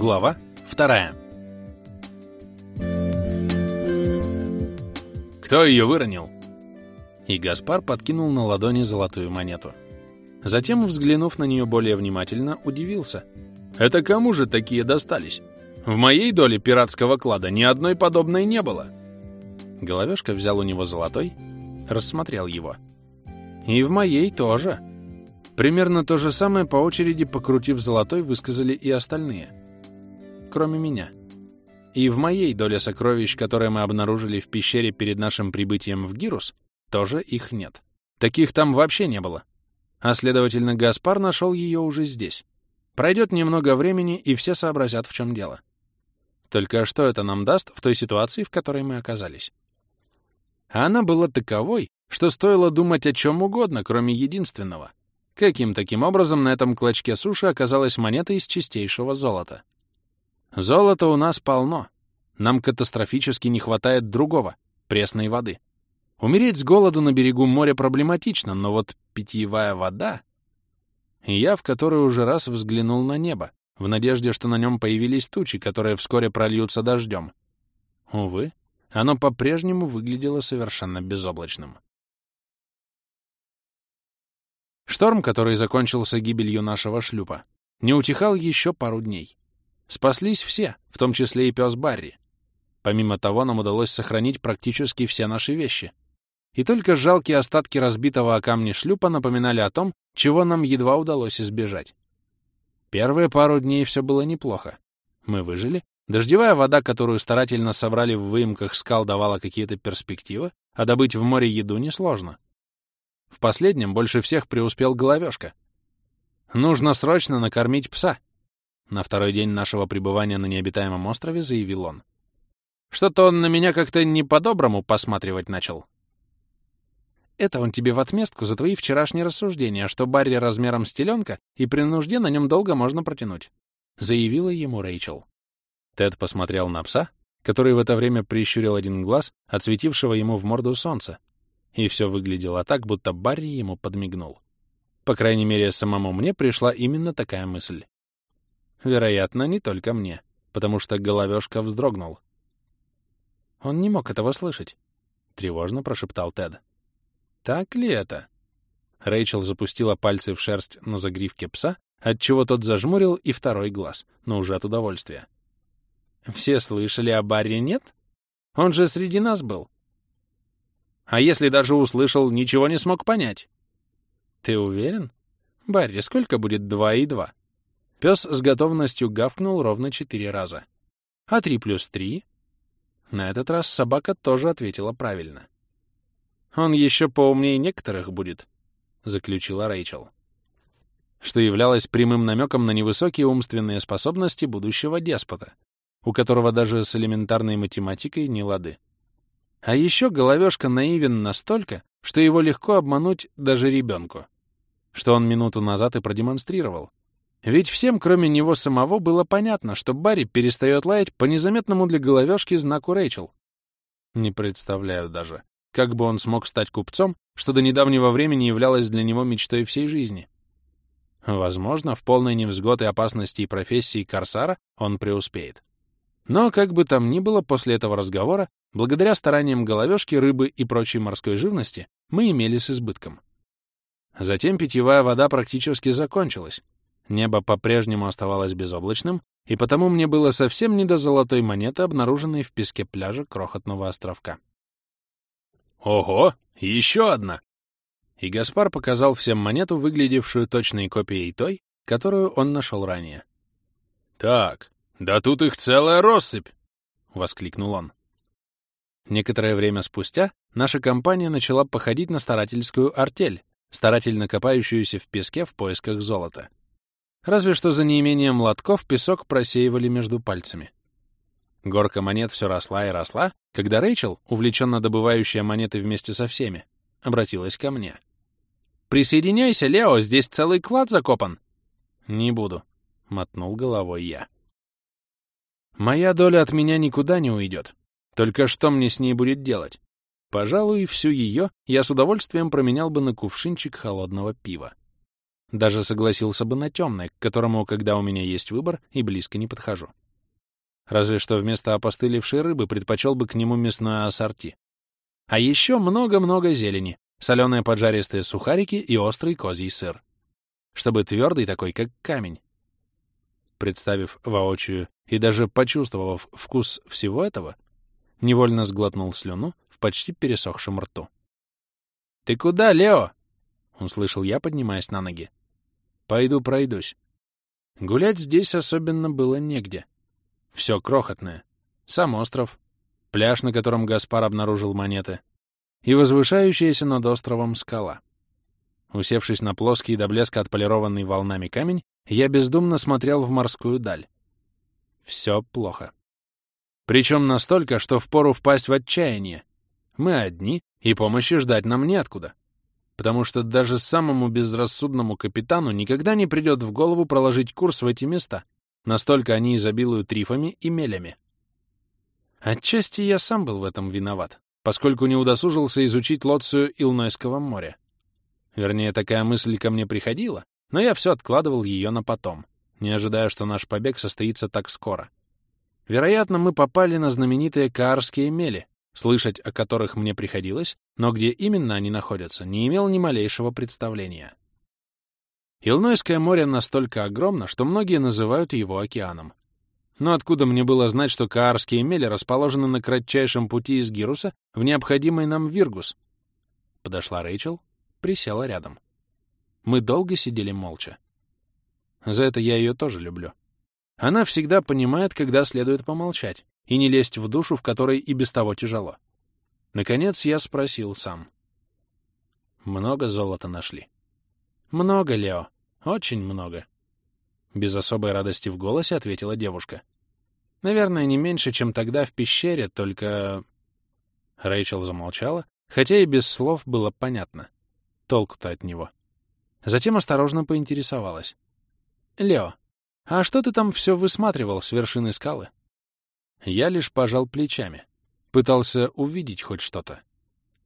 Глава вторая. «Кто ее выронил?» И Гаспар подкинул на ладони золотую монету. Затем, взглянув на нее более внимательно, удивился. «Это кому же такие достались? В моей доле пиратского клада ни одной подобной не было!» Головешка взял у него золотой, рассмотрел его. «И в моей тоже!» Примерно то же самое по очереди, покрутив золотой, высказали и остальные. Кроме меня. И в моей доле сокровищ, которые мы обнаружили в пещере перед нашим прибытием в Гирус, тоже их нет. Таких там вообще не было. А следовательно, Гаспар нашел ее уже здесь. Пройдет немного времени, и все сообразят, в чем дело. Только что это нам даст в той ситуации, в которой мы оказались? А она была таковой, что стоило думать о чем угодно, кроме единственного — Каким таким образом на этом клочке суши оказалась монета из чистейшего золота? Золота у нас полно. Нам катастрофически не хватает другого — пресной воды. Умереть с голоду на берегу моря проблематично, но вот питьевая вода... И я в который уже раз взглянул на небо, в надежде, что на нем появились тучи, которые вскоре прольются дождем. Увы, оно по-прежнему выглядело совершенно безоблачным. Шторм, который закончился гибелью нашего шлюпа, не утихал еще пару дней. Спаслись все, в том числе и пес Барри. Помимо того, нам удалось сохранить практически все наши вещи. И только жалкие остатки разбитого о камни шлюпа напоминали о том, чего нам едва удалось избежать. Первые пару дней все было неплохо. Мы выжили, дождевая вода, которую старательно собрали в выемках скал, давала какие-то перспективы, а добыть в море еду несложно. В последнем больше всех преуспел Головешка. «Нужно срочно накормить пса», — на второй день нашего пребывания на необитаемом острове заявил он. «Что-то он на меня как-то не по-доброму посматривать начал». Это он тебе в отместку за твои вчерашние рассуждения, что Барри размером с теленка, и при нужде на нем долго можно протянуть», — заявила ему Рэйчел. Тед посмотрел на пса, который в это время прищурил один глаз, отсветившего ему в морду солнца, и все выглядело так, будто Барри ему подмигнул. По крайней мере, самому мне пришла именно такая мысль. Вероятно, не только мне, потому что головешка вздрогнул. Он не мог этого слышать, — тревожно прошептал Тед. Так ли это? Рэйчел запустила пальцы в шерсть на загривке пса, отчего тот зажмурил и второй глаз, но уже от удовольствия. Все слышали о Барри, нет? Он же среди нас был. А если даже услышал, ничего не смог понять. Ты уверен? Барри, сколько будет два и два? Пес с готовностью гавкнул ровно четыре раза. А три плюс три? На этот раз собака тоже ответила правильно. Он еще поумнее некоторых будет, заключила Рэйчел. Что являлось прямым намеком на невысокие умственные способности будущего деспота, у которого даже с элементарной математикой не лады. А еще головешка наивен настолько, что его легко обмануть даже ребенку. Что он минуту назад и продемонстрировал. Ведь всем, кроме него самого, было понятно, что Барри перестает лаять по незаметному для головешки знаку Рэйчел. Не представляю даже, как бы он смог стать купцом, что до недавнего времени являлось для него мечтой всей жизни. Возможно, в полной невзгоды опасности и профессии корсара он преуспеет. Но, как бы там ни было, после этого разговора Благодаря стараниям головешки, рыбы и прочей морской живности мы имели с избытком. Затем питьевая вода практически закончилась. Небо по-прежнему оставалось безоблачным, и потому мне было совсем не до золотой монеты, обнаруженной в песке пляжа крохотного островка. «Ого! Еще одна!» И Гаспар показал всем монету, выглядевшую точной копией той, которую он нашел ранее. «Так, да тут их целая россыпь!» — воскликнул он. Некоторое время спустя наша компания начала походить на старательскую артель, старательно копающуюся в песке в поисках золота. Разве что за неимением лотков песок просеивали между пальцами. Горка монет все росла и росла, когда Рэйчел, увлеченно добывающая монеты вместе со всеми, обратилась ко мне. «Присоединяйся, Лео, здесь целый клад закопан!» «Не буду», — мотнул головой я. «Моя доля от меня никуда не уйдет. Только что мне с ней будет делать? Пожалуй, всю ее я с удовольствием променял бы на кувшинчик холодного пива. Даже согласился бы на темное, к которому, когда у меня есть выбор, и близко не подхожу. Разве что вместо опостылевшей рыбы предпочел бы к нему мясное ассорти. А еще много-много зелени, соленые поджаристые сухарики и острый козий сыр. Чтобы твердый такой, как камень. Представив воочию и даже почувствовав вкус всего этого, невольно сглотнул слюну в почти пересохшем рту. «Ты куда, Лео?» — услышал я, поднимаясь на ноги. «Пойду пройдусь». Гулять здесь особенно было негде. Все крохотное. Сам остров, пляж, на котором Гаспар обнаружил монеты, и возвышающаяся над островом скала. Усевшись на плоский до блеска отполированный волнами камень, я бездумно смотрел в морскую даль. Все плохо. Причем настолько, что впору впасть в отчаяние. Мы одни, и помощи ждать нам неоткуда. Потому что даже самому безрассудному капитану никогда не придет в голову проложить курс в эти места. Настолько они изобилуют рифами и мелями. Отчасти я сам был в этом виноват, поскольку не удосужился изучить лоцию Илнойского моря. Вернее, такая мысль ко мне приходила, но я все откладывал ее на потом, не ожидая, что наш побег состоится так скоро. Вероятно, мы попали на знаменитые Каарские мели, слышать о которых мне приходилось, но где именно они находятся, не имел ни малейшего представления. Илнойское море настолько огромно, что многие называют его океаном. Но откуда мне было знать, что Каарские мели расположены на кратчайшем пути из Гируса в необходимый нам Виргус? Подошла Рэйчел, присела рядом. Мы долго сидели молча. За это я ее тоже люблю. Она всегда понимает, когда следует помолчать, и не лезть в душу, в которой и без того тяжело. Наконец я спросил сам. Много золота нашли? Много, Лео. Очень много. Без особой радости в голосе ответила девушка. Наверное, не меньше, чем тогда в пещере, только... Рэйчел замолчала, хотя и без слов было понятно. Толку-то от него. Затем осторожно поинтересовалась. «Лео, а что ты там все высматривал с вершины скалы?» Я лишь пожал плечами. Пытался увидеть хоть что-то.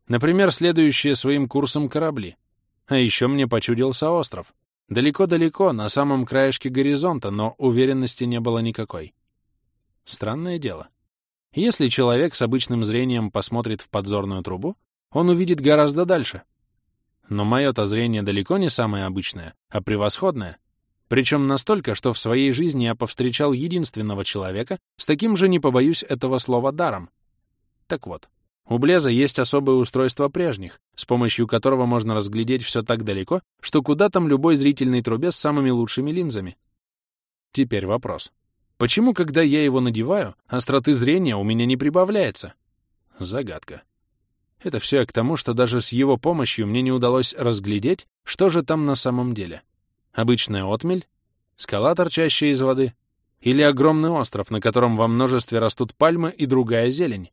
Например, следующие своим курсом корабли. А еще мне почудился остров. Далеко-далеко, на самом краешке горизонта, но уверенности не было никакой. Странное дело. Если человек с обычным зрением посмотрит в подзорную трубу, он увидит гораздо дальше. Но мое-то зрение далеко не самое обычное, а превосходное. Причем настолько, что в своей жизни я повстречал единственного человека с таким же, не побоюсь этого слова, даром. Так вот, у Блеза есть особое устройство прежних, с помощью которого можно разглядеть все так далеко, что куда там любой зрительной трубе с самыми лучшими линзами. Теперь вопрос. Почему, когда я его надеваю, остроты зрения у меня не прибавляется? Загадка. Это все к тому, что даже с его помощью мне не удалось разглядеть, что же там на самом деле. Обычная отмель? Скала, торчащая из воды? Или огромный остров, на котором во множестве растут пальмы и другая зелень?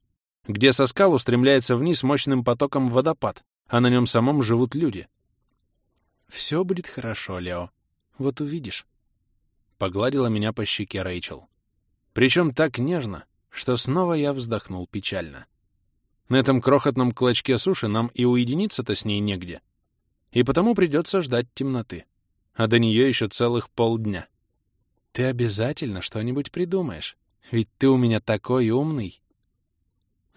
где со скал устремляется вниз мощным потоком водопад, а на нем самом живут люди. «Все будет хорошо, Лео. Вот увидишь». Погладила меня по щеке Рэйчел. Причем так нежно, что снова я вздохнул печально. На этом крохотном клочке суши нам и уединиться-то с ней негде. И потому придется ждать темноты. А до нее еще целых полдня. Ты обязательно что-нибудь придумаешь. Ведь ты у меня такой умный.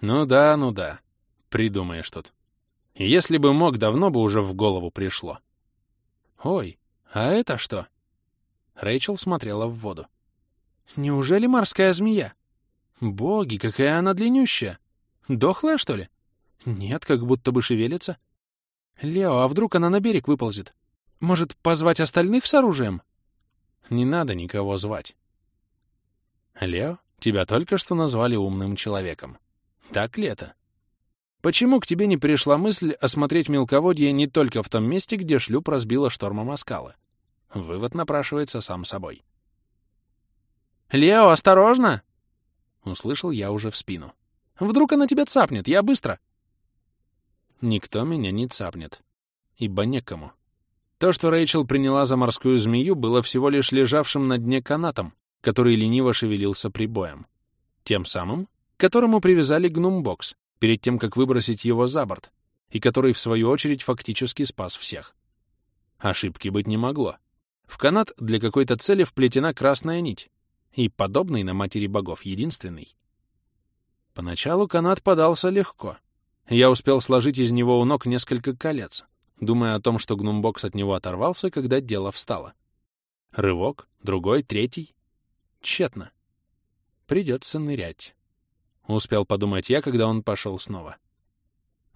Ну да, ну да. Придумаешь тут. Если бы мог, давно бы уже в голову пришло. Ой, а это что? Рэйчел смотрела в воду. Неужели морская змея? Боги, какая она длиннющая! Дохлая, что ли? Нет, как будто бы шевелится. Лео, а вдруг она на берег выползет? Может, позвать остальных с оружием? Не надо никого звать. Лео, тебя только что назвали умным человеком. Так ли это? Почему к тебе не пришла мысль осмотреть мелководье не только в том месте, где шлюп разбила штормом о скалы? Вывод напрашивается сам собой. «Лео, осторожно!» Услышал я уже в спину. «Вдруг она тебя цапнет, я быстро!» Никто меня не цапнет. Ибо некому. То, что Рэйчел приняла за морскую змею, было всего лишь лежавшим на дне канатом, который лениво шевелился прибоем. Тем самым к которому привязали гнумбокс перед тем, как выбросить его за борт, и который, в свою очередь, фактически спас всех. Ошибки быть не могло. В канат для какой-то цели вплетена красная нить, и подобный на матери богов единственный. Поначалу канат подался легко. Я успел сложить из него у ног несколько колец, думая о том, что гнумбокс от него оторвался, когда дело встало. Рывок, другой, третий. Тщетно. Придется нырять. Успел подумать я, когда он пошел снова.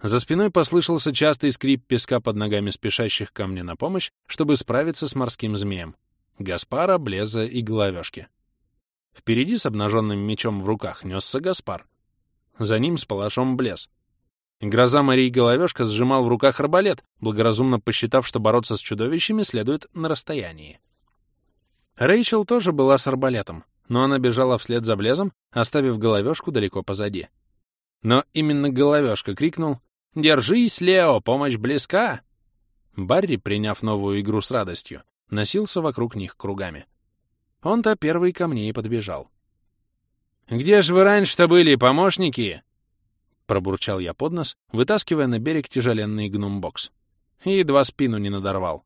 За спиной послышался частый скрип песка под ногами спешащих ко мне на помощь, чтобы справиться с морским змеем. Гаспара, Блеза и Головешки. Впереди с обнаженным мечом в руках несся Гаспар. За ним с палашом Блез. Гроза Марии Головешка сжимал в руках арбалет, благоразумно посчитав, что бороться с чудовищами следует на расстоянии. Рэйчел тоже была с арбалетом, но она бежала вслед за Блезом, оставив Головешку далеко позади. Но именно Головешка крикнул «Держись, Лео, помощь близка!» Барри, приняв новую игру с радостью, носился вокруг них кругами. Он-то первый ко мне и подбежал. «Где же вы раньше-то были, помощники?» Пробурчал я под нос, вытаскивая на берег тяжеленный гнумбокс. И едва спину не надорвал.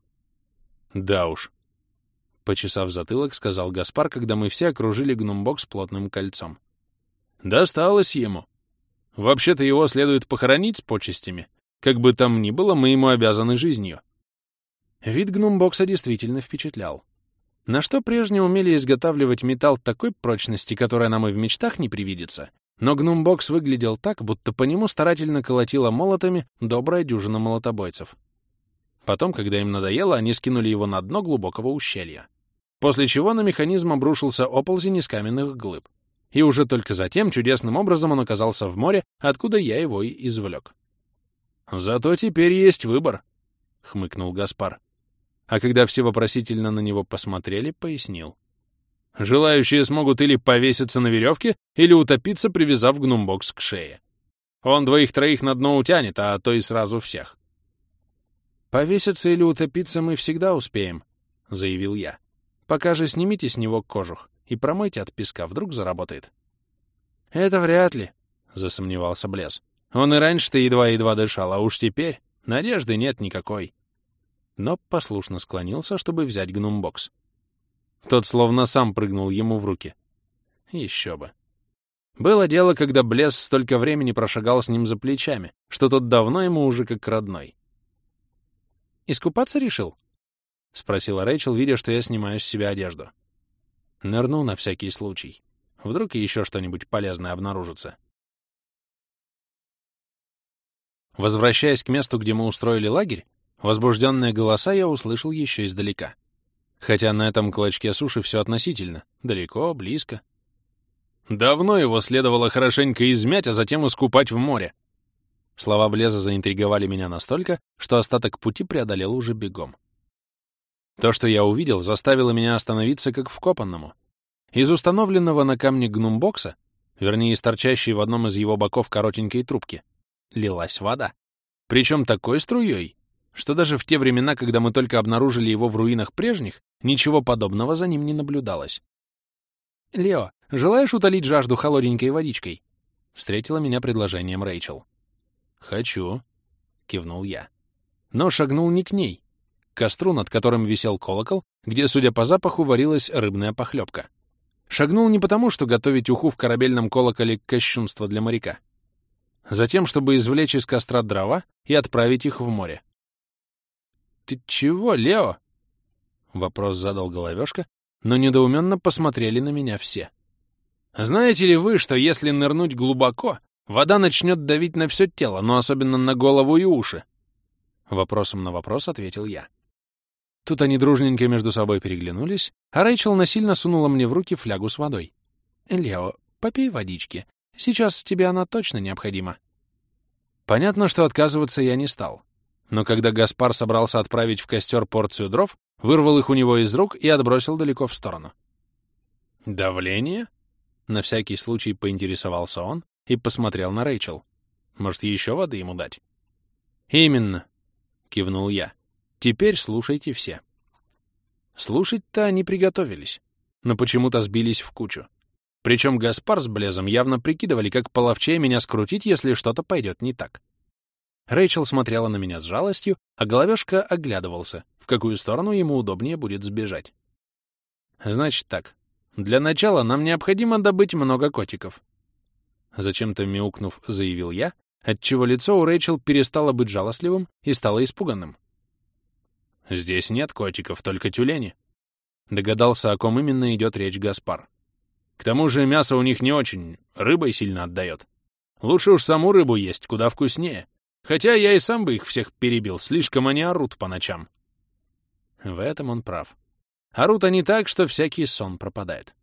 «Да уж», — почесав затылок, сказал Гаспар, когда мы все окружили гнумбокс плотным кольцом. «Досталось ему. Вообще-то его следует похоронить с почестями. Как бы там ни было, мы ему обязаны жизнью». Вид гнумбокса действительно впечатлял. На что прежние умели изготавливать металл такой прочности, которая нам и в мечтах не привидится, но гнумбокс выглядел так, будто по нему старательно колотила молотами добрая дюжина молотобойцев. Потом, когда им надоело, они скинули его на дно глубокого ущелья. После чего на механизм обрушился оползень из каменных глыб. И уже только затем чудесным образом он оказался в море, откуда я его и извлек. «Зато теперь есть выбор», — хмыкнул Гаспар. А когда все вопросительно на него посмотрели, пояснил. Желающие смогут или повеситься на веревке, или утопиться, привязав гнумбокс к шее. Он двоих-троих на дно утянет, а то и сразу всех. «Повеситься или утопиться мы всегда успеем», — заявил я. «Пока же снимите с него кожух и промойте от песка, вдруг заработает». «Это вряд ли», — засомневался Блес. «Он и раньше-то едва-едва дышал, а уж теперь надежды нет никакой». Но послушно склонился, чтобы взять гнумбокс. Тот словно сам прыгнул ему в руки. Еще бы. Было дело, когда Блес столько времени прошагал с ним за плечами, что тот давно ему уже как родной. «Искупаться решил?» — спросила Рэйчел, видя, что я снимаю с себя одежду. Нырну на всякий случай. Вдруг еще что-нибудь полезное обнаружится. Возвращаясь к месту, где мы устроили лагерь, возбужденные голоса я услышал еще издалека. Хотя на этом клочке суши все относительно. Далеко, близко. Давно его следовало хорошенько измять, а затем искупать в море. Слова Блеза заинтриговали меня настолько, что остаток пути преодолел уже бегом. То, что я увидел, заставило меня остановиться как вкопанному. Из установленного на камне гнумбокса, вернее, из торчащей в одном из его боков коротенькой трубки, лилась вода. Причем такой струей, что даже в те времена, когда мы только обнаружили его в руинах прежних, ничего подобного за ним не наблюдалось. «Лео, желаешь утолить жажду холодненькой водичкой?» — встретила меня предложением Рэйчел. «Хочу», — кивнул я. Но шагнул не к ней, к костру, над которым висел колокол, где, судя по запаху, варилась рыбная похлебка. Шагнул не потому, что готовить уху в корабельном колоколе — кощунство для моряка. Затем, чтобы извлечь из костра дрова и отправить их в море. «Ты чего, Лео?» Вопрос задал Головешка, но недоуменно посмотрели на меня все. «Знаете ли вы, что если нырнуть глубоко, вода начнет давить на все тело, но особенно на голову и уши?» Вопросом на вопрос ответил я. Тут они дружненько между собой переглянулись, а Рэйчел насильно сунула мне в руки флягу с водой. «Лео, попей водички. Сейчас тебе она точно необходима». Понятно, что отказываться я не стал. Но когда Гаспар собрался отправить в костер порцию дров, вырвал их у него из рук и отбросил далеко в сторону. «Давление?» — на всякий случай поинтересовался он и посмотрел на Рэйчел. «Может, еще воды ему дать?» «Именно», — кивнул я. «Теперь слушайте все». Слушать-то они приготовились, но почему-то сбились в кучу. Причем Гаспар с Блезом явно прикидывали, как половчее меня скрутить, если что-то пойдет не так. Рэйчел смотрела на меня с жалостью, а головешка оглядывался, в какую сторону ему удобнее будет сбежать. Значит так, для начала нам необходимо добыть много котиков. Зачем-то мяукнув, заявил я, отчего лицо у Рэйчел перестало быть жалостливым и стало испуганным. «Здесь нет котиков, только тюлени», — догадался, о ком именно идет речь Гаспар. «К тому же мясо у них не очень, рыбой сильно отдает. Лучше уж саму рыбу есть, куда вкуснее. Хотя я и сам бы их всех перебил, слишком они орут по ночам». В этом он прав. Орут они так, что всякий сон пропадает.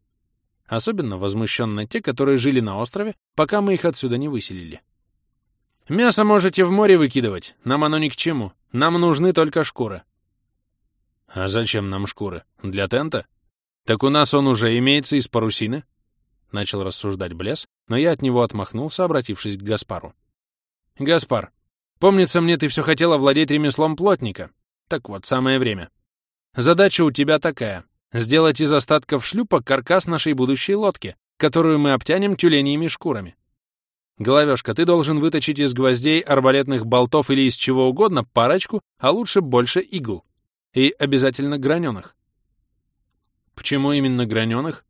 Особенно возмущенно те, которые жили на острове, пока мы их отсюда не выселили. «Мясо можете в море выкидывать, нам оно ни к чему. Нам нужны только шкуры». «А зачем нам шкуры? Для тента? Так у нас он уже имеется из парусины?» Начал рассуждать Блес, но я от него отмахнулся, обратившись к Гаспару. «Гаспар, помнится мне, ты все хотела владеть ремеслом плотника. Так вот, самое время. Задача у тебя такая — сделать из остатков шлюпа каркас нашей будущей лодки, которую мы обтянем тюленьими шкурами. Головешка, ты должен выточить из гвоздей, арбалетных болтов или из чего угодно парочку, а лучше больше игл. И обязательно граненых. Почему именно граненых?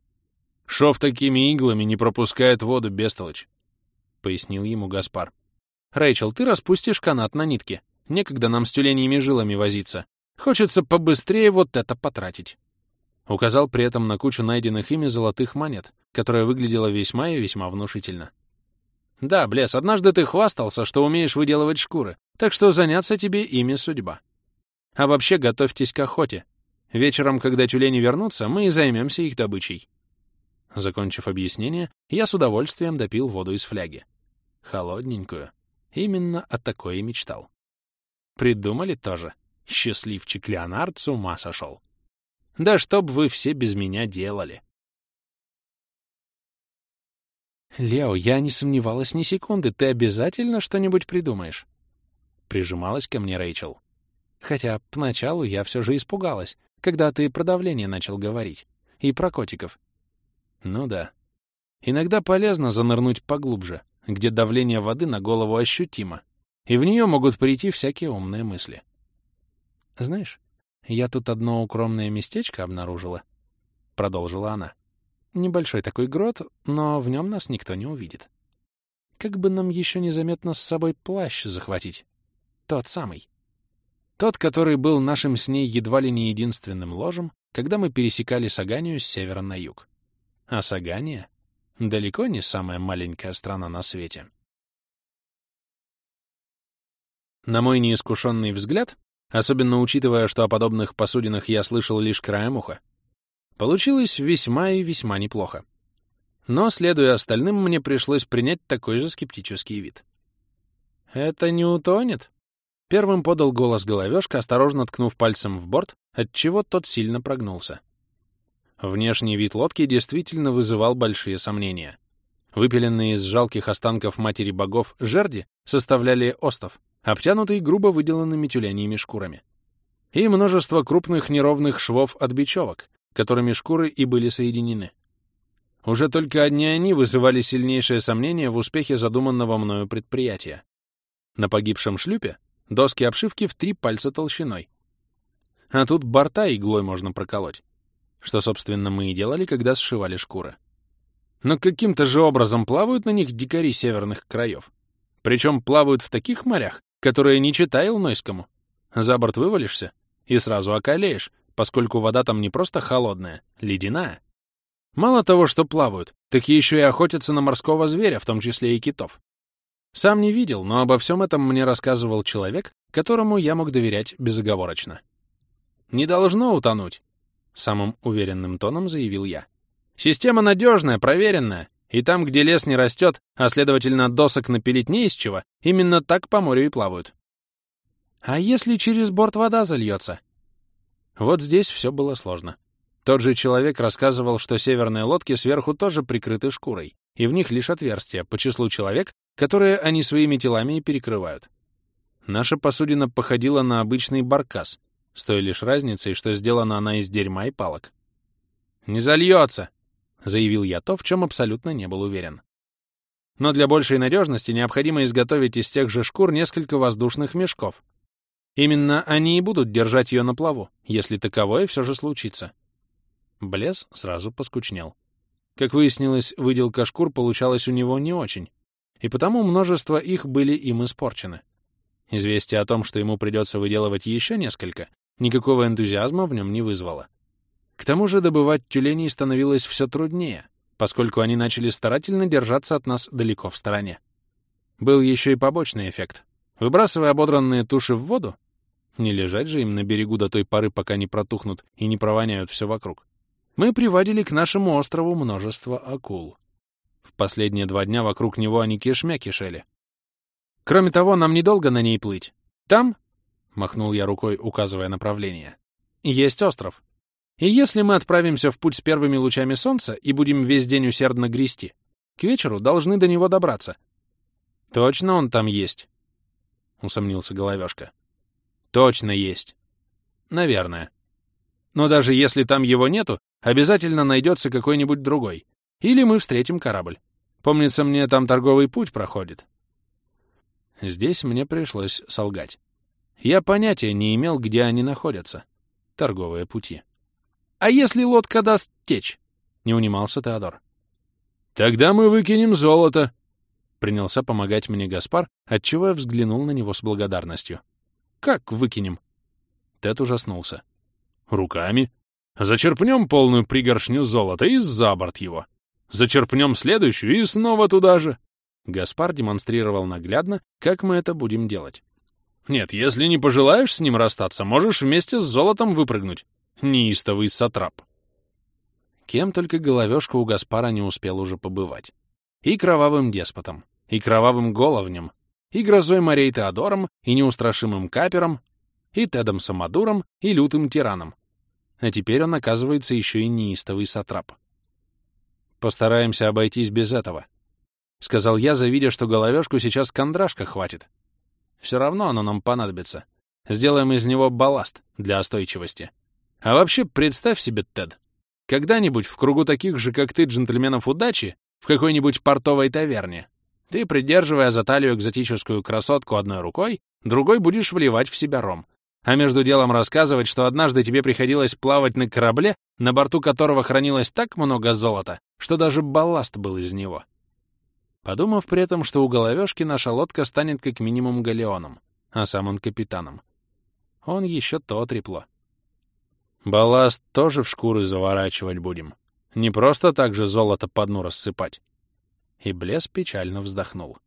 Шов такими иглами не пропускает воду, бестолочь, — пояснил ему Гаспар. Рэйчел, ты распустишь канат на нитке. Некогда нам с тюленьими жилами возиться. Хочется побыстрее вот это потратить. Указал при этом на кучу найденных ими золотых монет, которая выглядела весьма и весьма внушительно. Да, Блес, однажды ты хвастался, что умеешь выделывать шкуры, так что заняться тебе ими судьба. А вообще готовьтесь к охоте. Вечером, когда тюлени вернутся, мы и займемся их добычей. Закончив объяснение, я с удовольствием допил воду из фляги. Холодненькую. Именно о такой и мечтал. Придумали тоже. Счастливчик Леонард с ума сошел. Да чтоб вы все без меня делали. «Лео, я не сомневалась ни секунды, ты обязательно что-нибудь придумаешь?» Прижималась ко мне Рэйчел. Хотя поначалу я все же испугалась, когда ты про давление начал говорить. И про котиков. Ну да. Иногда полезно занырнуть поглубже, где давление воды на голову ощутимо, и в нее могут прийти всякие умные мысли. «Знаешь, я тут одно укромное местечко обнаружила», — продолжила она. «Небольшой такой грот, но в нем нас никто не увидит. Как бы нам еще незаметно с собой плащ захватить? Тот самый. Тот, который был нашим с ней едва ли не единственным ложем, когда мы пересекали Саганию с севера на юг. А Сагания — далеко не самая маленькая страна на свете». На мой неискушенный взгляд, особенно учитывая, что о подобных посудинах я слышал лишь краем уха. Получилось весьма и весьма неплохо. Но, следуя остальным, мне пришлось принять такой же скептический вид. «Это не утонет?» Первым подал голос головешка, осторожно ткнув пальцем в борт, отчего тот сильно прогнулся. Внешний вид лодки действительно вызывал большие сомнения. Выпиленные из жалких останков матери богов жерди составляли остов, обтянутый грубо выделанными тюленями шкурами. И множество крупных неровных швов от бечевок, которыми шкуры и были соединены. Уже только одни они вызывали сильнейшее сомнение в успехе задуманного мною предприятия. На погибшем шлюпе доски обшивки в три пальца толщиной. А тут борта иглой можно проколоть, что, собственно, мы и делали, когда сшивали шкуры. Но каким-то же образом плавают на них дикари северных краев. Причем плавают в таких морях, которые не читай Илнойскому. За борт вывалишься и сразу околеешь, поскольку вода там не просто холодная, ледяная. Мало того, что плавают, так еще и охотятся на морского зверя, в том числе и китов. Сам не видел, но обо всем этом мне рассказывал человек, которому я мог доверять безоговорочно. «Не должно утонуть», — самым уверенным тоном заявил я. «Система надежная, проверенная. И там, где лес не растет, а, следовательно, досок напилить не из чего, именно так по морю и плавают. А если через борт вода зальется? Вот здесь все было сложно. Тот же человек рассказывал, что северные лодки сверху тоже прикрыты шкурой, и в них лишь отверстия по числу человек, которые они своими телами и перекрывают. Наша посудина походила на обычный баркас, с той лишь разницей, что сделана она из дерьма и палок. «Не зальется!» — заявил я то, в чем абсолютно не был уверен. Но для большей надежности необходимо изготовить из тех же шкур несколько воздушных мешков. Именно они и будут держать ее на плаву, если таковое все же случится. Блес сразу поскучнел. Как выяснилось, выделка шкур получалась у него не очень, и потому множество их были им испорчены. Известие о том, что ему придется выделывать еще несколько, никакого энтузиазма в нем не вызвало. К тому же добывать тюленей становилось все труднее, поскольку они начали старательно держаться от нас далеко в стороне. Был еще и побочный эффект. Выбрасывая ободранные туши в воду, не лежать же им на берегу до той поры, пока не протухнут и не провоняют все вокруг, мы приводили к нашему острову множество акул. В последние два дня вокруг него они кишмя кишели. Кроме того, нам недолго на ней плыть. Там, — махнул я рукой, указывая направление, — есть остров. И если мы отправимся в путь с первыми лучами солнца и будем весь день усердно грести, к вечеру должны до него добраться. Точно он там есть? — усомнился Головешка. Точно есть. Наверное. Но даже если там его нету, обязательно найдется какой-нибудь другой. Или мы встретим корабль. Помнится мне, там торговый путь проходит. Здесь мне пришлось солгать. Я понятия не имел, где они находятся. Торговые пути. «А если лодка даст течь?» — не унимался Теодор. «Тогда мы выкинем золото», — принялся помогать мне Гаспар, отчего я взглянул на него с благодарностью. «Как выкинем?» Тед ужаснулся. «Руками. Зачерпнем полную пригоршню золота и за борт его. Зачерпнем следующую и снова туда же». Гаспар демонстрировал наглядно, как мы это будем делать. «Нет, если не пожелаешь с ним расстаться, можешь вместе с золотом выпрыгнуть неистовый сатрап. Кем только головешка у Гаспара не успел уже побывать. И кровавым деспотом, и кровавым головнем, и грозой морей Теодором, и неустрашимым капером, и Тедом Самодуром, и лютым тираном. А теперь он оказывается еще и неистовый сатрап. «Постараемся обойтись без этого», — сказал я, завидя, что головешку сейчас кондрашка хватит. Все равно оно нам понадобится. Сделаем из него балласт для остойчивости. А вообще, представь себе, Тед, когда-нибудь в кругу таких же, как ты, джентльменов удачи, в какой-нибудь портовой таверне, ты, придерживая за талию экзотическую красотку одной рукой, другой будешь вливать в себя ром. А между делом рассказывать, что однажды тебе приходилось плавать на корабле, на борту которого хранилось так много золота, что даже балласт был из него. Подумав при этом, что у головешки наша лодка станет как минимум галеоном, а сам он капитаном. Он еще то трепло. Балласт тоже в шкуры заворачивать будем. Не просто так же золото по дну рассыпать. И Блес печально вздохнул.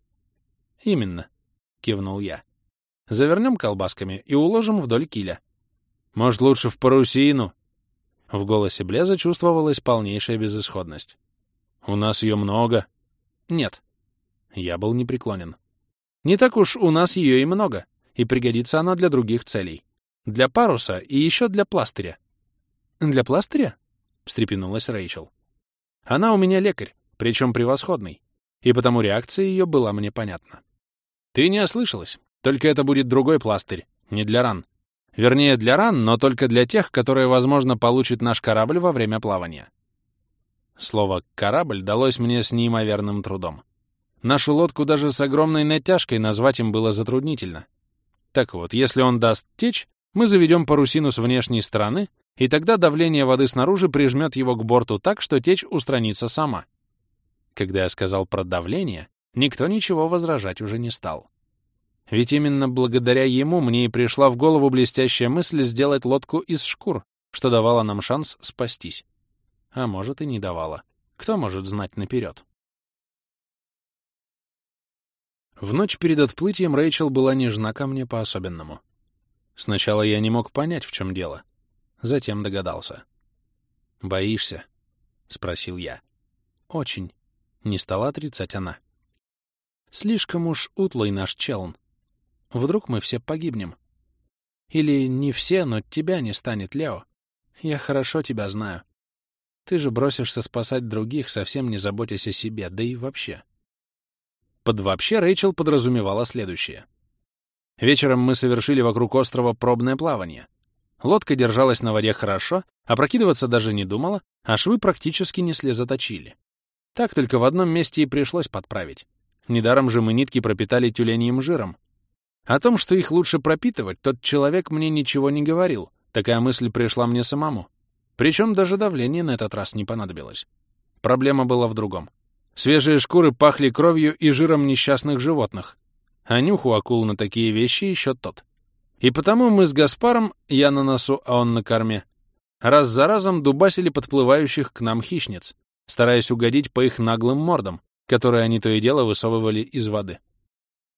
«Именно», — кивнул я. «Завернем колбасками и уложим вдоль киля. Может, лучше в парусину?» В голосе Блеза чувствовалась полнейшая безысходность. «У нас ее много». «Нет». Я был непреклонен. «Не так уж у нас ее и много, и пригодится она для других целей. Для паруса и еще для пластыря. «Для пластыря?» — встрепенулась Рэйчел. «Она у меня лекарь, причем превосходный, и потому реакция ее была мне понятна». «Ты не ослышалась. Только это будет другой пластырь, не для ран. Вернее, для ран, но только для тех, которые, возможно, получит наш корабль во время плавания». Слово «корабль» далось мне с неимоверным трудом. Нашу лодку даже с огромной натяжкой назвать им было затруднительно. Так вот, если он даст течь, мы заведем парусину с внешней стороны, и тогда давление воды снаружи прижмет его к борту так, что течь устранится сама. Когда я сказал про давление, никто ничего возражать уже не стал. Ведь именно благодаря ему мне и пришла в голову блестящая мысль сделать лодку из шкур, что давало нам шанс спастись. А может, и не давало. Кто может знать наперед? В ночь перед отплытием Рэйчел была нежна ко мне по-особенному. Сначала я не мог понять, в чем дело — Затем догадался. «Боишься?» — спросил я. «Очень», — не стала отрицать она. «Слишком уж утлый наш челн. Вдруг мы все погибнем? Или не все, но тебя не станет, Лео. Я хорошо тебя знаю. Ты же бросишься спасать других, совсем не заботясь о себе, да и вообще». Под «вообще» Рэйчел подразумевала следующее. Вечером мы совершили вокруг острова пробное плавание. Лодка держалась на воде хорошо, опрокидываться даже не думала, а швы практически не слезоточили. Так только в одном месте и пришлось подправить. Недаром же мы нитки пропитали тюленьим жиром. О том, что их лучше пропитывать, тот человек мне ничего не говорил. Такая мысль пришла мне самому. Причем даже давление на этот раз не понадобилось. Проблема была в другом. Свежие шкуры пахли кровью и жиром несчастных животных, а нюх у акул на такие вещи еще тот. И потому мы с Гаспаром, я на носу, а он на корме, раз за разом дубасили подплывающих к нам хищниц, стараясь угодить по их наглым мордам, которые они то и дело высовывали из воды.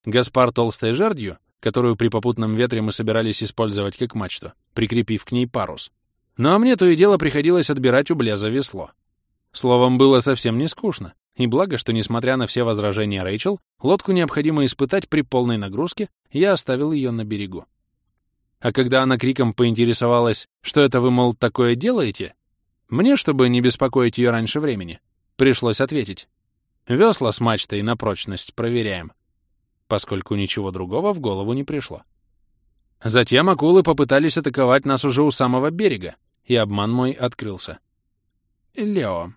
Гаспар толстой жердью, которую при попутном ветре мы собирались использовать как мачту, прикрепив к ней парус. Ну а мне то и дело приходилось отбирать у Блеза весло. Словом, было совсем не скучно. И благо, что, несмотря на все возражения Рэйчел, лодку необходимо испытать при полной нагрузке, я оставил ее на берегу. А когда она криком поинтересовалась, что это вы, мол, такое делаете, мне, чтобы не беспокоить ее раньше времени, пришлось ответить. Весла с мачтой на прочность проверяем, поскольку ничего другого в голову не пришло. Затем акулы попытались атаковать нас уже у самого берега, и обман мой открылся. «Лео»,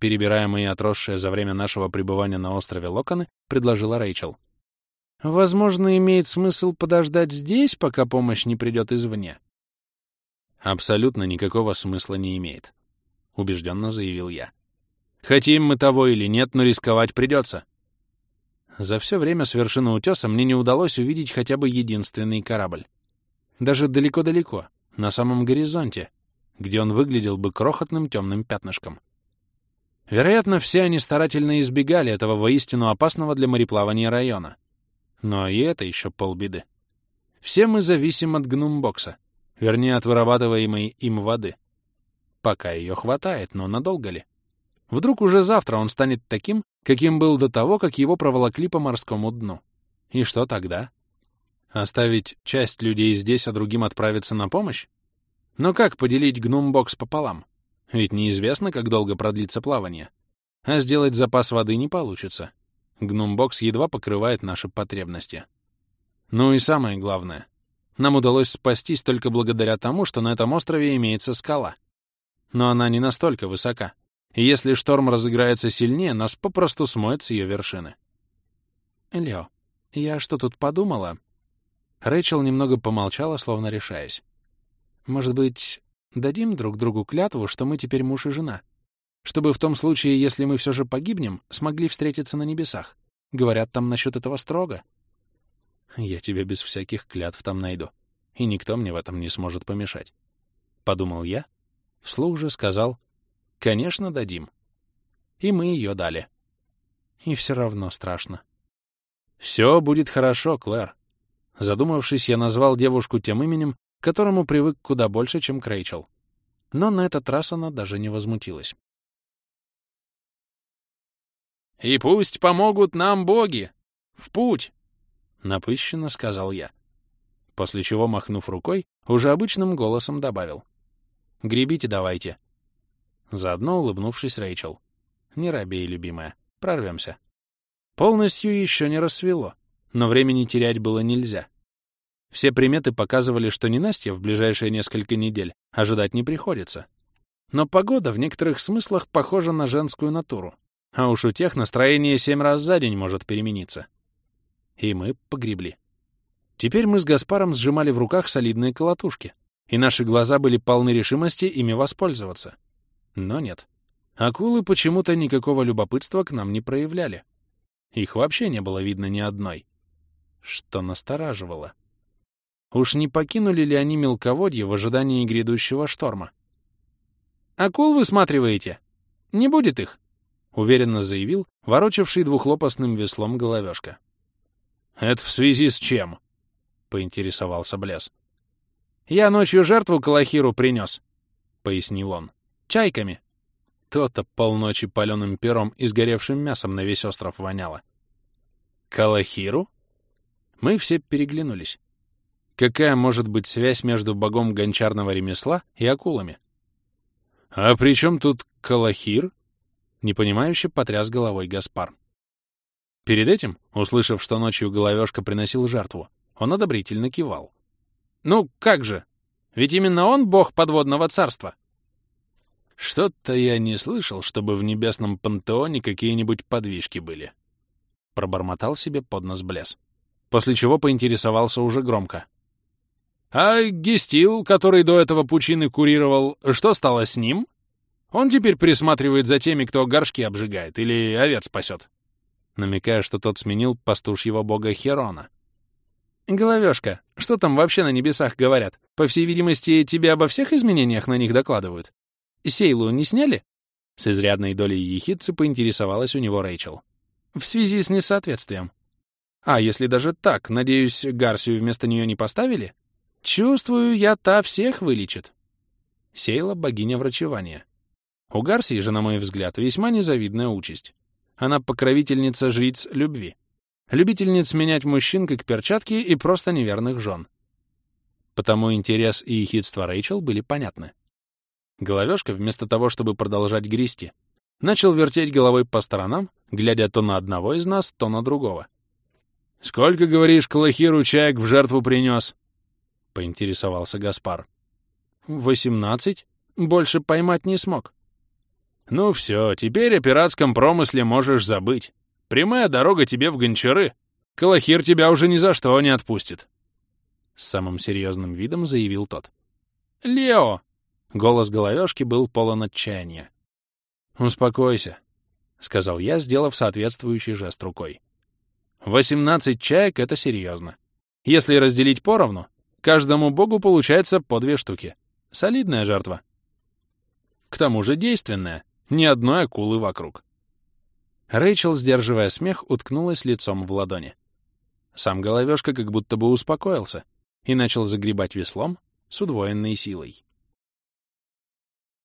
перебирая мои отросшие за время нашего пребывания на острове Локоны, предложила Рэйчел. «Возможно, имеет смысл подождать здесь, пока помощь не придет извне?» «Абсолютно никакого смысла не имеет», — убежденно заявил я. «Хотим мы того или нет, но рисковать придется». За все время с вершины утеса мне не удалось увидеть хотя бы единственный корабль. Даже далеко-далеко, на самом горизонте, где он выглядел бы крохотным темным пятнышком. Вероятно, все они старательно избегали этого воистину опасного для мореплавания района. Но и это еще полбеды. Все мы зависим от гнумбокса, вернее, от вырабатываемой им воды. Пока ее хватает, но надолго ли? Вдруг уже завтра он станет таким, каким был до того, как его проволокли по морскому дну. И что тогда? Оставить часть людей здесь, а другим отправиться на помощь? Но как поделить гнумбокс пополам? Ведь неизвестно, как долго продлится плавание. А сделать запас воды не получится. Гнумбокс едва покрывает наши потребности. Ну и самое главное. Нам удалось спастись только благодаря тому, что на этом острове имеется скала. Но она не настолько высока. И если шторм разыграется сильнее, нас попросту смоет с ее вершины. Лео, я что тут подумала? Рэйчел немного помолчала, словно решаясь. Может быть, Дадим друг другу клятву, что мы теперь муж и жена. Чтобы в том случае, если мы все же погибнем, смогли встретиться на небесах. Говорят, там насчет этого строго. Я тебя без всяких клятв там найду. И никто мне в этом не сможет помешать. Подумал я. Вслух же сказал, конечно, дадим. И мы ее дали. И все равно страшно. Все будет хорошо, Клэр. Задумавшись, я назвал девушку тем именем, к которому привык куда больше, чем Крейчел. Но на этот раз она даже не возмутилась. «И пусть помогут нам боги! В путь!» — напыщенно сказал я. После чего, махнув рукой, уже обычным голосом добавил. «Гребите давайте». Заодно улыбнувшись Рэйчел. «Не робей, любимая, прорвемся». Полностью еще не рассвело, но времени терять было нельзя. Все приметы показывали, что ненастья в ближайшие несколько недель ожидать не приходится. Но погода в некоторых смыслах похожа на женскую натуру, а уж у тех настроение семь раз за день может перемениться. И мы погребли. Теперь мы с Гаспаром сжимали в руках солидные колотушки, и наши глаза были полны решимости ими воспользоваться. Но нет. Акулы почему-то никакого любопытства к нам не проявляли. Их вообще не было видно ни одной. Что настораживало. Уж не покинули ли они мелководье в ожидании грядущего шторма? «Акул высматриваете? Не будет их!» — уверенно заявил ворочавший двухлопастным веслом головешка. «Это в связи с чем?» — поинтересовался Блес. «Я ночью жертву Калахиру принес», — пояснил он. «Чайками». То-то полночи паленым пером и сгоревшим мясом на весь остров воняло. «Калахиру?» Мы все переглянулись. Какая может быть связь между богом гончарного ремесла и акулами? «А при чем тут Калахир?» — непонимающе потряс головой Гаспар. Перед этим, услышав, что ночью головешка приносил жертву, он одобрительно кивал. «Ну, как же? Ведь именно он бог подводного царства!» «Что-то я не слышал, чтобы в небесном пантеоне какие-нибудь подвижки были», — пробормотал себе под нос Блес. после чего поинтересовался уже громко. «А Гестил, который до этого пучины курировал, что стало с ним? Он теперь присматривает за теми, кто горшки обжигает или овец спасет?» намекая, что тот сменил пастушьего бога Херона. «Головешка, что там вообще на небесах говорят? По всей видимости, тебе обо всех изменениях на них докладывают? Сейлу не сняли?» С изрядной долей ехидцы поинтересовалась у него Рэйчел. «В связи с несоответствием. А если даже так, надеюсь, Гарсию вместо нее не поставили? Чувствую, я та всех вылечит». Сейла — богиня врачевания. У Гарсии же, на мой взгляд, весьма незавидная участь. Она покровительница жриц любви. Любительниц менять мужчин как перчатки и просто неверных жен. Потому интерес и ехидство Рэйчел были понятны. Головешка, вместо того, чтобы продолжать грести, начал вертеть головой по сторонам, глядя то на одного из нас, то на другого. «Сколько, говоришь, Калахиру чаек в жертву принес?» — поинтересовался Гаспар. «Восемнадцать. Больше поймать не смог». «Ну все, теперь о пиратском промысле можешь забыть. Прямая дорога тебе в Гончары. Калахир тебя уже ни за что не отпустит». С самым серьезным видом заявил тот. «Лео!» — голос головешки был полон отчаяния. «Успокойся», — сказал я, сделав соответствующий жест рукой. Восемнадцать чаек — это серьезно. Если разделить поровну, каждому богу получается по две штуки. Солидная жертва. К тому же действенная, ни одной акулы вокруг. Рэйчел, сдерживая смех, уткнулась лицом в ладони. Сам головешка как будто бы успокоился и начал загребать веслом с удвоенной силой.